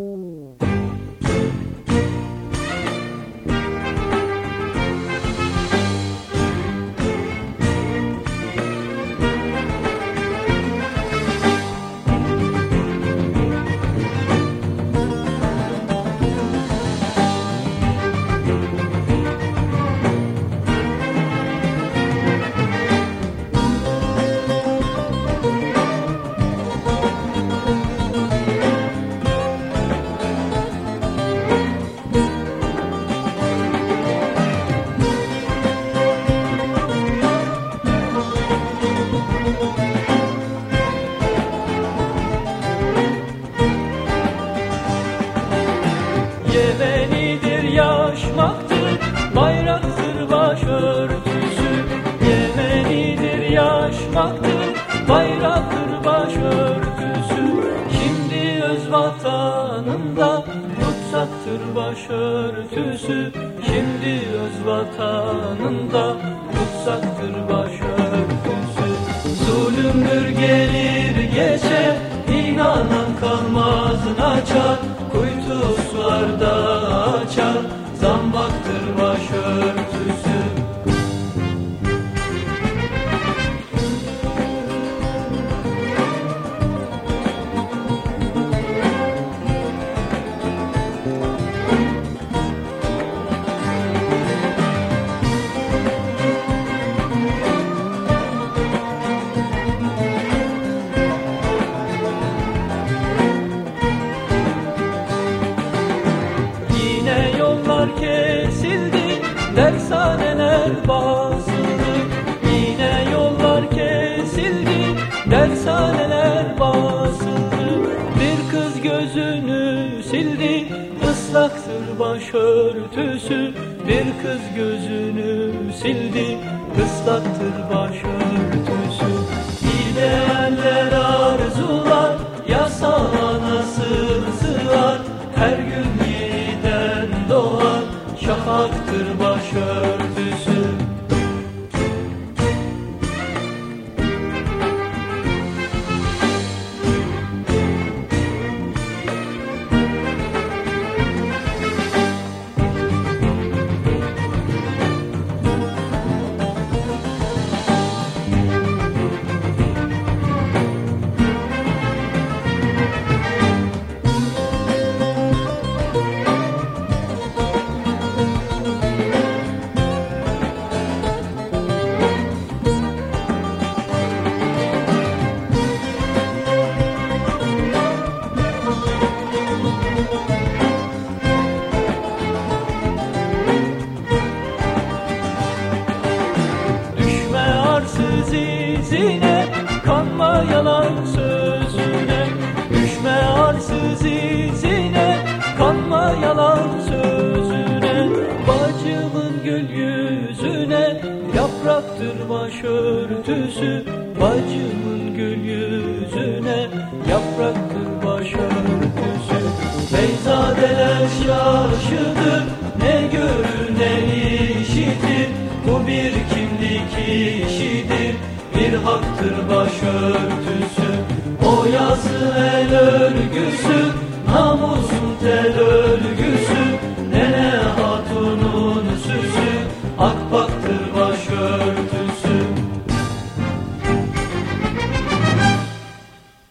Ooh. Yaşmaktır bayraktır başörtüsü Şimdi öz vatanında tutsaktır başörtüsü Şimdi öz vatanında tutsaktır başörtüsü Zulümdür gelir geçer inanan kalmaz açar dershaneler basıldı. Bir kız gözünü sildi, ıslaktır başörtüsü. Bir kız gözünü sildi, ıslaktır başörtüsü. İdealler arzular, yasağa nasıl sığar? Her yalan sözüne Düşme arsız izine Kanma yalan sözüne Bacımın gül yüzüne Yapraktır başörtüsü Bacımın gül yüzüne Yapraktır başörtüsü Beyzadeler şaşıdır Ne görür ne işitir Bu bir kimlik işidir Bir haktır başörtüsü O yazı el örgüsü örgüsü